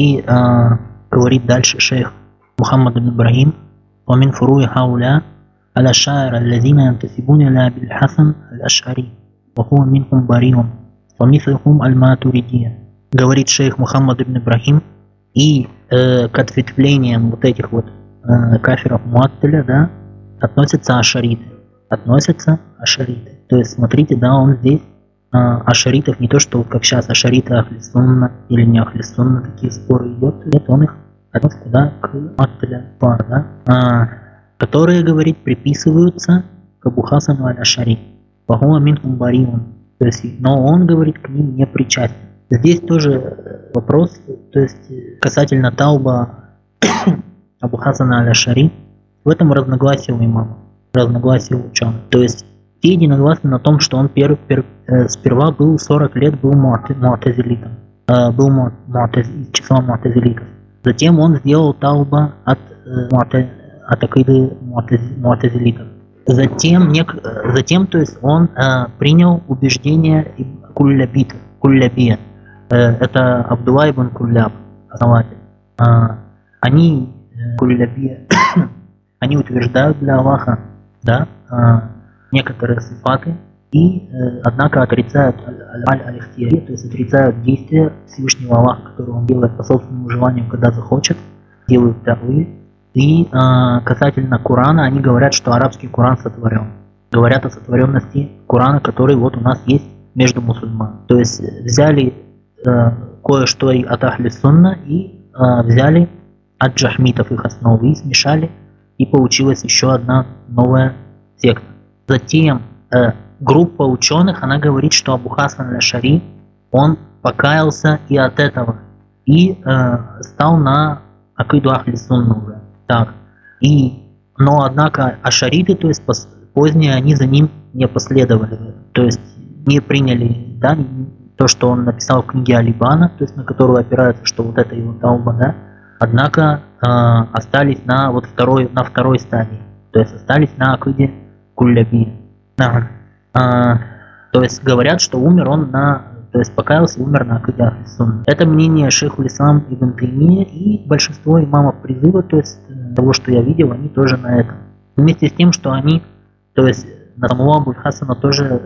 И э, говорит дальше шейх Мухаммад ибн Ибрагим, ومن فروع هؤلاء الأشاعرة الذين ينتسبون إلى أبي الحسن الأشعري وهو منهم بريء ومثلهم الماتуридия. Говорит шейх Мухаммад ибн Ибрагим, и э, к ответвлениям вот этих вот э, кафиров Муаттеля, да, относятся ашариты. Относятся ашариты. То есть, смотрите, да, он здесь э, ашаритов не то, что как сейчас ашариты Ахлисунна или не Ахлисунна, такие споры идет. Нет, он их относит куда? К Муаттиля, да, а, которые, говорит, приписываются к Абу Хасану аль-Ашари. Вахуа. То есть, но он, говорит, к ним не причастен. Здесь тоже вопрос, то есть касательно Тауба Абу Хасана аль-Ашари, в этом разногласие у имама, разногласие у ученых. То есть те единогласны на том, что он пер, пер, э, сперва был 40 лет был муатазилитом, э, был муатаз, из числа муатазилитов. Затем он сделал Тауба от, э, от акиды муатазилитов. Затем, нек, затем то есть он э, принял убеждение куллябит, куллябия. Э, это Абдулла ибн Кулляб, основатель. Э, они, э, куллябия, они утверждают для Аллаха да, э, некоторые сифаты, и, э, однако, отрицают аль-аль-ихтияри, то есть отрицают действия Всевышнего Аллаха, которые он делает по собственному желанию, когда захочет, делают тавы, и э, касательно Корана, они говорят, что арабский Коран сотворен. Говорят о сотворенности Корана, который вот у нас есть между мусульман. То есть взяли э, кое-что от Ахли Сунна и э, взяли от джахмитов их основы и смешали, и получилась еще одна новая секта. Затем э, группа ученых, она говорит, что Абу Хасан Ля-Шари, он покаялся и от этого, и э, стал на Акиду Ахли. Так. И, но, однако, ашариты, то есть позднее, они за ним не последовали. То есть не приняли да, то, что он написал в книге Алибана, то есть на которую опирается, что вот это его тауба, да, однако э, остались на вот второй, на второй стадии, то есть остались на акиде кулляби. Да. Э, то есть говорят, что умер он на то есть покаялся и умер на акиде Ахлисун. Это мнение шейху Ислам Ибн Таймия и большинство имамов призыва, то есть того, что я видел, они тоже на этом. Вместе с тем, что они, то есть на самого Абуль Хасана тоже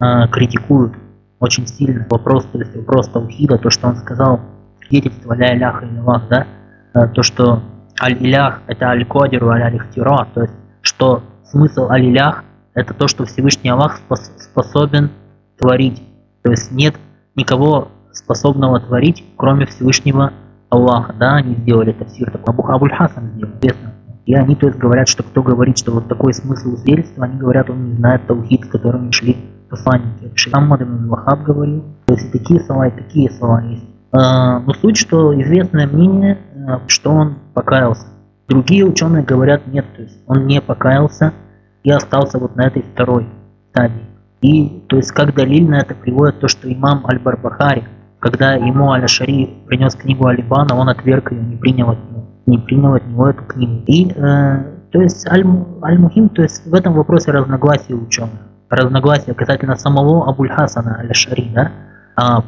э, критикуют очень сильно вопрос, то есть вопрос Таухида, то, что он сказал, свидетельство ля иляха илях, да, э, то, что аль-илях это аль-кодиру аль-алихтира, то есть что смысл аль-илях это то, что Всевышний Аллах способен творить. То есть нет никого способного творить, кроме Всевышнего Аллаха, да, они сделали тафсир такой, Абу Абуль Хасан сделал, известно. И они то есть говорят, что кто говорит, что вот такой смысл свидетельства, они говорят, он не знает таухид, с которым шли посланники. Шейхаммад ибн Вахаб говорил, то есть и такие слова, и такие слова есть. А, но суть, что известное мнение, а, что он покаялся. Другие ученые говорят, нет, то есть он не покаялся и остался вот на этой второй стадии. И то есть как далиль на это приводит то, что имам Аль-Барбахари, когда ему Аль-Шари принес книгу Алибана, он отверг ее, не принял от него, не принял от него эту книгу. И э, то есть Аль-Мухим, то есть в этом вопросе разногласия ученых. Разногласия касательно самого Абуль-Хасана Аль-Шари, да, а,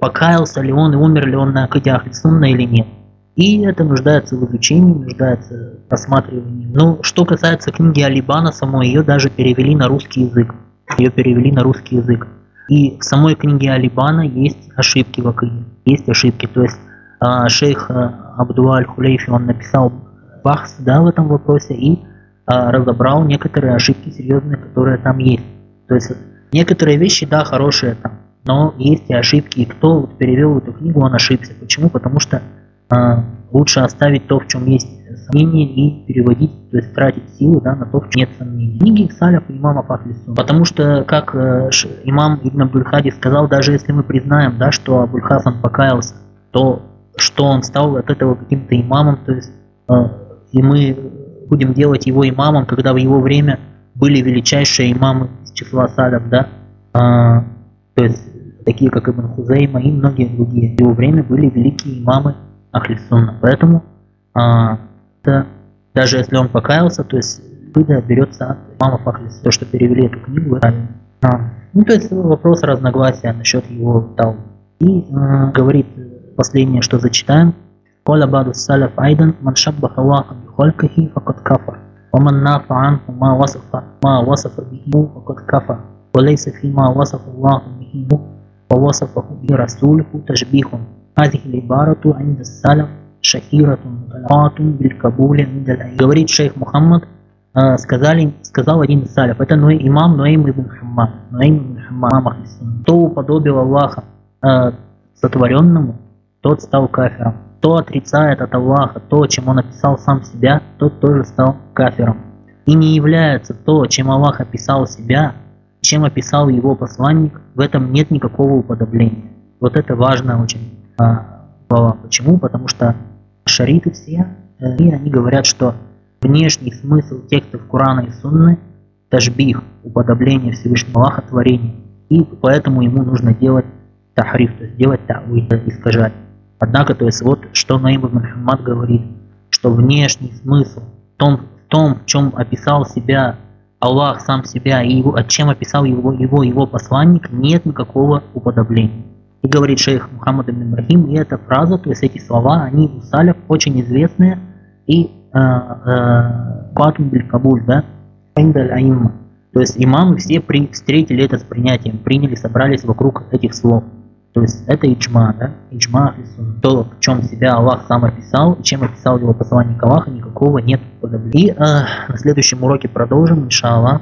покаялся ли он и умер ли он на Акиде Ахлисунна или нет. И это нуждается в изучении, нуждается в просматривании. Ну, что касается книги Алибана самой, ее даже перевели на русский язык. Ее перевели на русский язык. И в самой книге Алибана есть ошибки в Акиде. Есть ошибки. То есть э, шейх э, Абдуа Аль-Хулейфи, он написал бахс да, в этом вопросе и э, разобрал некоторые ошибки серьезные, которые там есть. То есть некоторые вещи, да, хорошие там, но есть и ошибки. И кто вот перевел эту книгу, он ошибся. Почему? Потому что лучше оставить то, в чем есть сомнения и переводить, то есть тратить силы да, на то, в чем нет сомнений. Книги Саляф и имама Фахлису. Потому что, как э, имам Ибн Абдульхади сказал, даже если мы признаем, да, что Абульхасан покаялся, то что он стал от этого каким-то имамом, то есть э, и мы будем делать его имамом, когда в его время были величайшие имамы из числа садов, да, э, то есть такие как Ибн Хузейма и многие другие. В его время были великие имамы Ахлисунна. Поэтому э, это, даже если он покаялся, то есть выда берется от имама Фахлис. То, что перевели эту книгу, это а, ну, то есть вопрос разногласия насчет его тау. И э, говорит последнее, что зачитаем. قال بعض السلف أيضا من شبه الله بخلقه فقد كفر ومن نافع عنه ما وصف ما وصف به فقد كفر وليس فيما وصف الله به ووصفه به رسوله تشبيه هذه العبارة عند السلف شهيرة متلقاة بالقبول عند الأئمة говорит шейх Мухаммад сказали, сказал один из салиф, это Нуэй, имам Нуэйм ибн Хаммад, Нуэйм ибн Хаммад, кто уподобил Аллаха э, сотворенному, тот стал кафиром. Кто отрицает от Аллаха то, чем он описал сам себя, тот тоже стал кафиром. И не является то, чем Аллах описал себя, чем описал его посланник, в этом нет никакого уподобления. Вот это важно очень а, слова. Почему? Потому что шариты все, э, и они говорят, что внешний смысл текстов Корана и Сунны – тажбих, уподобление Всевышнего Аллаха творения. И поэтому ему нужно делать тахриф, то есть делать та'уид, искажать. Однако, то есть вот что Наим ибн Мухаммад говорит, что внешний смысл в том, в том, в чем описал себя Аллах сам себя и его, чем описал его, его, его посланник, нет никакого уподобления. И говорит шейх Мухаммад ибн Ибрахим, и эта фраза, то есть эти слова, они у салев очень известные и Батун биль Кабуль, да, то есть имамы все при, встретили это с принятием, приняли, собрались вокруг этих слов. То есть это иджма, да? Иджма То, в чем себя Аллах сам описал, чем описал его посланник Аллаха, никакого нет подобления. И э, на следующем уроке продолжим, иншаллах.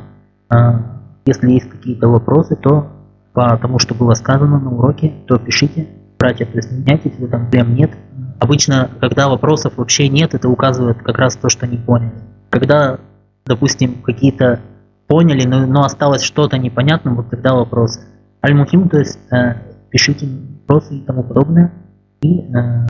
Э, если есть какие-то вопросы, то по тому, что было сказано на уроке, то пишите. Братья, меняйтесь, в этом проблем нет. Обычно, когда вопросов вообще нет, это указывает как раз то, что не поняли. Когда, допустим, какие-то поняли, но, но осталось что-то непонятным, вот тогда вопросы. Аль-Мухим, то есть э, пишите вопросы и тому подобное. И э,